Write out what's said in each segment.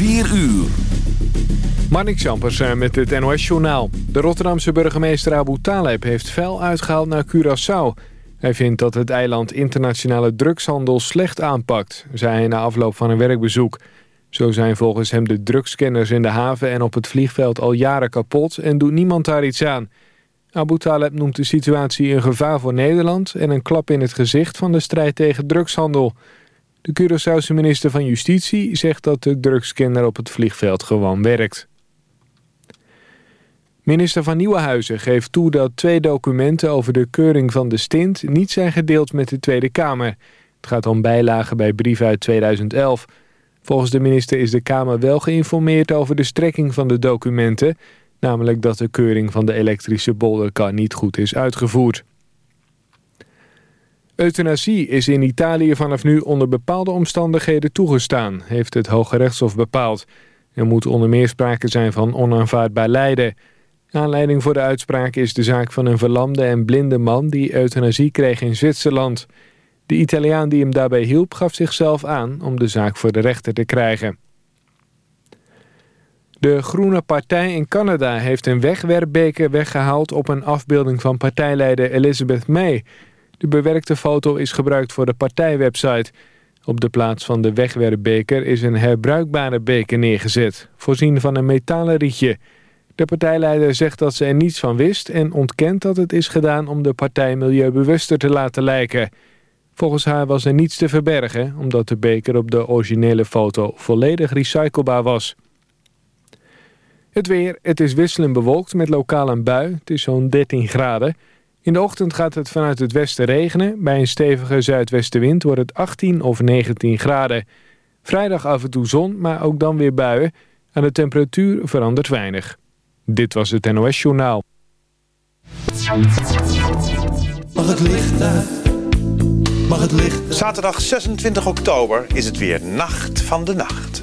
4 uur. Marnik Champers eh, met het NOS-journaal. De Rotterdamse burgemeester Abu Taleb heeft vuil uitgehaald naar Curaçao. Hij vindt dat het eiland internationale drugshandel slecht aanpakt... zei hij na afloop van een werkbezoek. Zo zijn volgens hem de drugscanners in de haven en op het vliegveld al jaren kapot... en doet niemand daar iets aan. Abu Taleb noemt de situatie een gevaar voor Nederland... en een klap in het gezicht van de strijd tegen drugshandel... De Curaçaose minister van Justitie zegt dat de drugscanner op het vliegveld gewoon werkt. Minister van Nieuwenhuizen geeft toe dat twee documenten over de keuring van de stint niet zijn gedeeld met de Tweede Kamer. Het gaat om bijlagen bij brief uit 2011. Volgens de minister is de Kamer wel geïnformeerd over de strekking van de documenten, namelijk dat de keuring van de elektrische bolderkar niet goed is uitgevoerd. Euthanasie is in Italië vanaf nu onder bepaalde omstandigheden toegestaan, heeft het Hoge Rechtshof bepaald. Er moet onder meer sprake zijn van onaanvaardbaar lijden. Aanleiding voor de uitspraak is de zaak van een verlamde en blinde man die euthanasie kreeg in Zwitserland. De Italiaan die hem daarbij hielp gaf zichzelf aan om de zaak voor de rechter te krijgen. De Groene Partij in Canada heeft een wegwerpbeker weggehaald op een afbeelding van partijleider Elizabeth May... De bewerkte foto is gebruikt voor de partijwebsite. Op de plaats van de wegwerpbeker is een herbruikbare beker neergezet, voorzien van een metalen rietje. De partijleider zegt dat ze er niets van wist en ontkent dat het is gedaan om de partij milieubewuster te laten lijken. Volgens haar was er niets te verbergen, omdat de beker op de originele foto volledig recyclebaar was. Het weer, het is wisselend bewolkt met lokaal een bui, het is zo'n 13 graden. In de ochtend gaat het vanuit het westen regenen. Bij een stevige zuidwestenwind wordt het 18 of 19 graden. Vrijdag af en toe zon, maar ook dan weer buien. Aan de temperatuur verandert weinig. Dit was het NOS Journaal. Mag het licht uit? Mag het licht Zaterdag 26 oktober is het weer Nacht van de Nacht.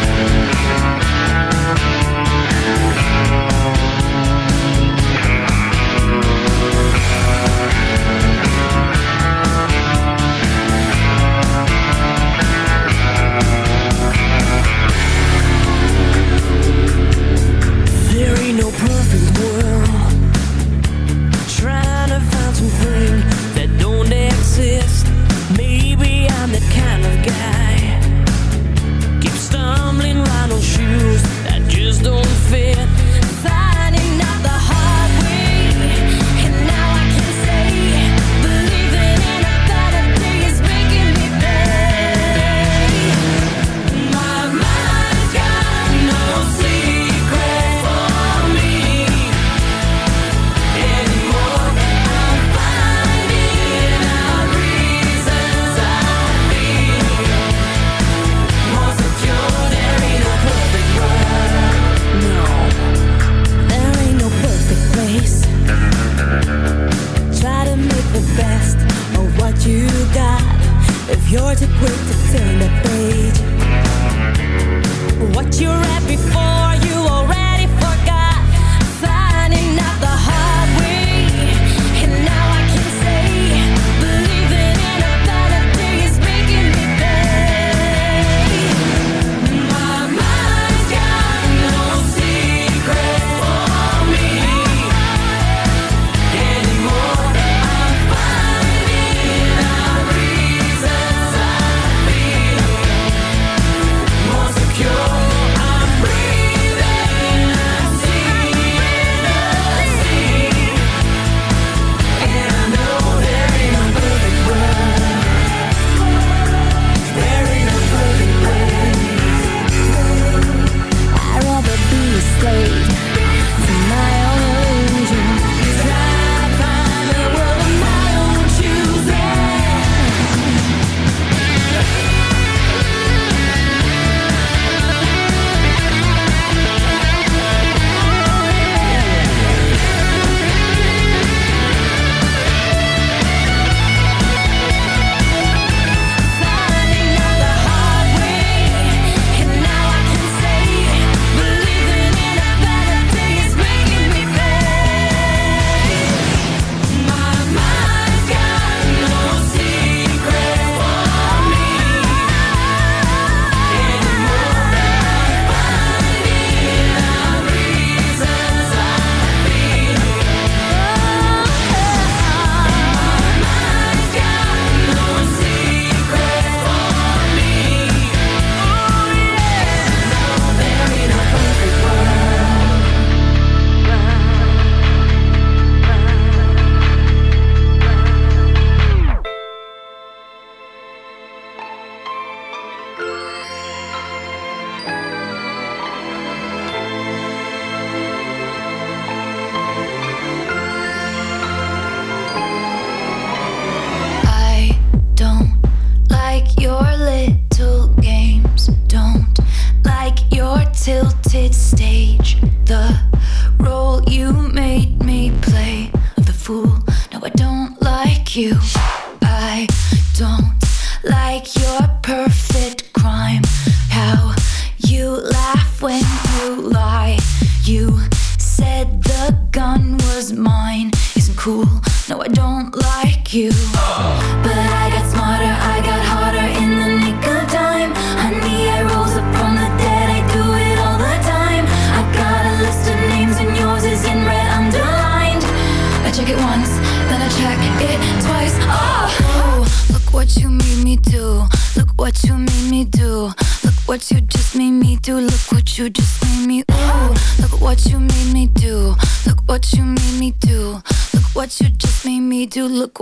don't fear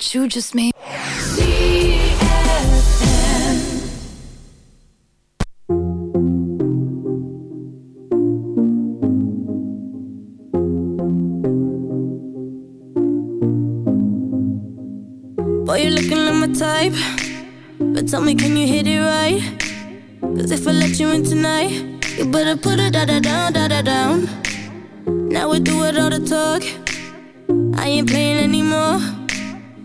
What you just made. Boy, you're looking like my type. But tell me, can you hit it right? Cause if I let you in tonight, you better put it da da down, da da down. Now we do it all the talk. I ain't playing anymore.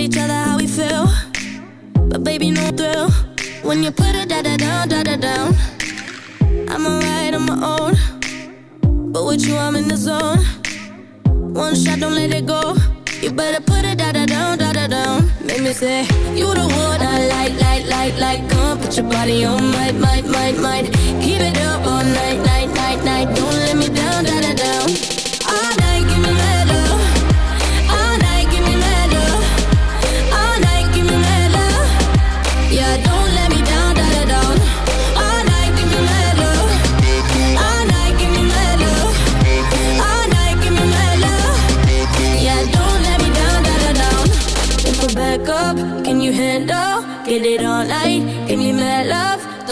Each other how we feel. But baby, no thrill. When you put it da da down, da da down. I'm alright on my own. But with you, I'm in the zone. One shot, don't let it go. You better put it da da down, da da down. Make me say, You the one I like, like, like, like. Come put your body on, might, might, might, might. Keep it up all night, night, night, night. Don't let me down, da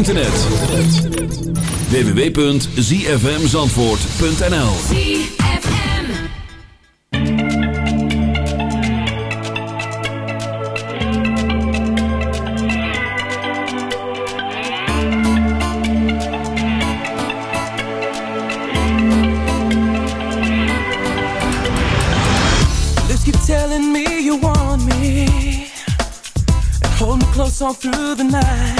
internet. www.zfmzandvoort.nl telling me you want me. Through the night.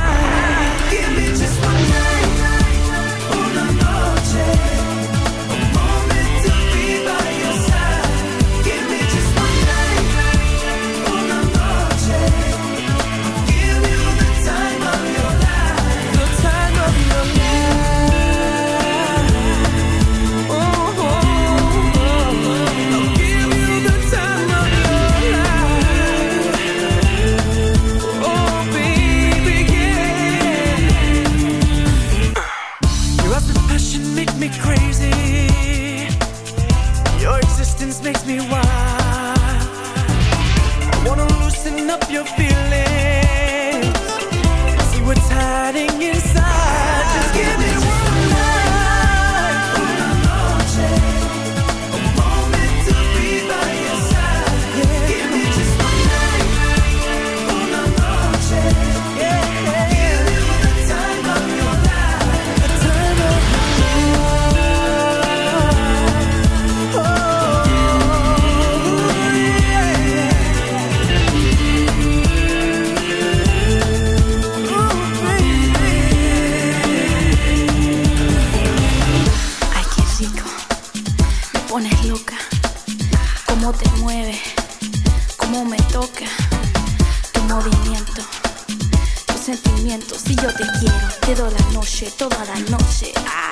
te mueve, cómo me toca, tu movimiento, tus sentimientos. Si yo te quiero, te doy la noche, toda la noche. Ay,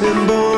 been born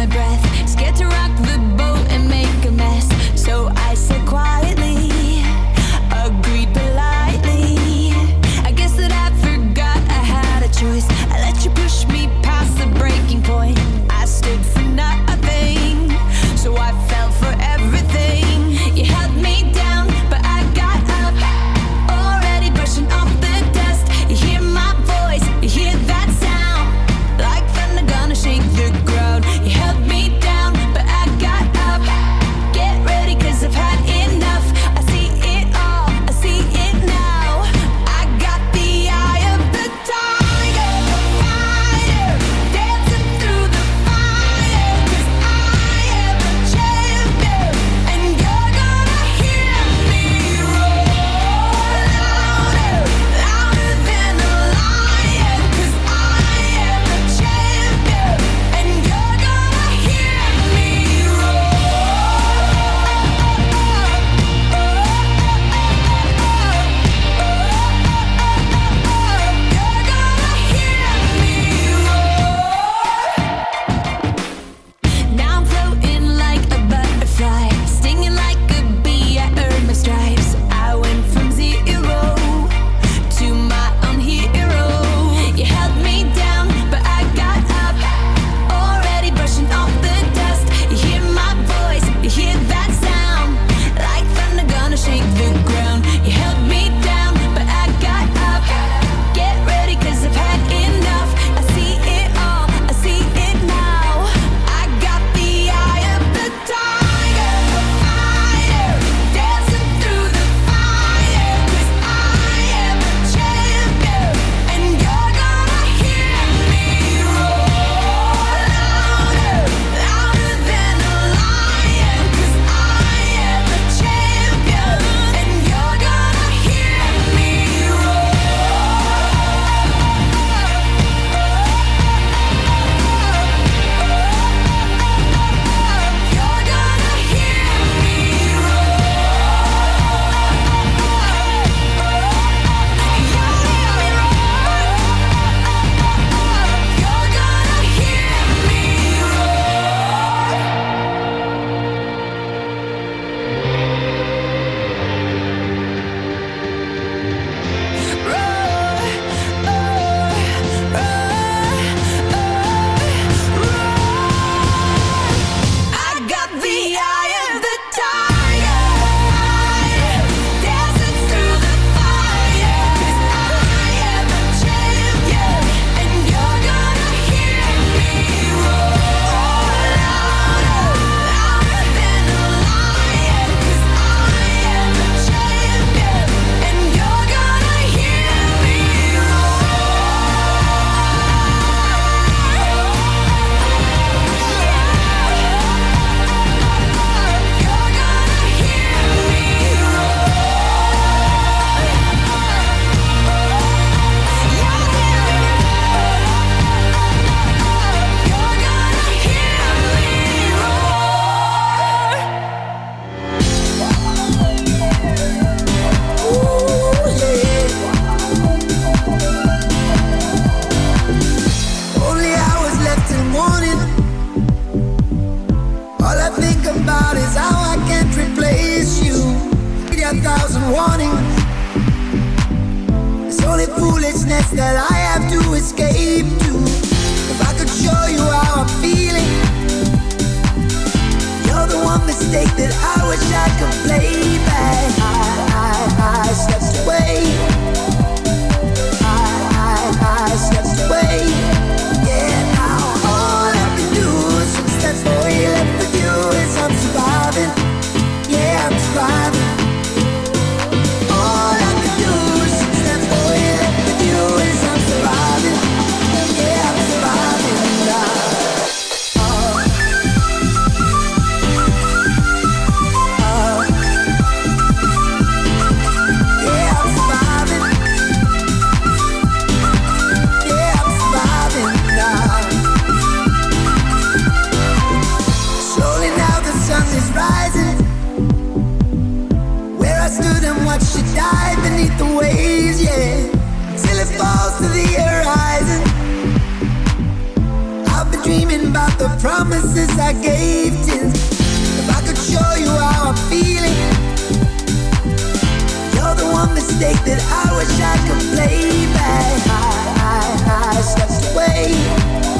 my breath. realize how I can't replace you. Need a thousand warnings. It's only foolishness that I have to escape to. If I could show you how I'm feeling, you're the one mistake that I wish I could play back. I, I, I stepped away. I, I, I stepped away. Yeah, now all I can do is step away. Let drive promises I gave to If I could show you how I'm feeling. You're the one mistake that I wish I could play back I, I, I stepped away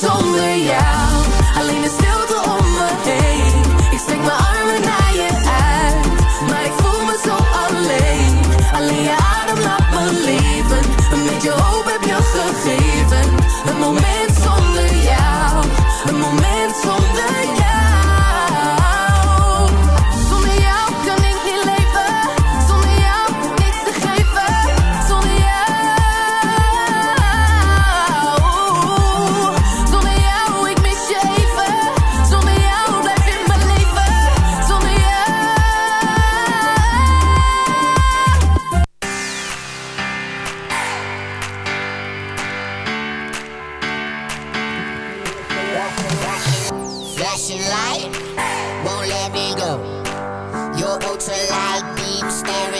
zonder jou. Flashing light won't let me go. Your ultralight beam staring.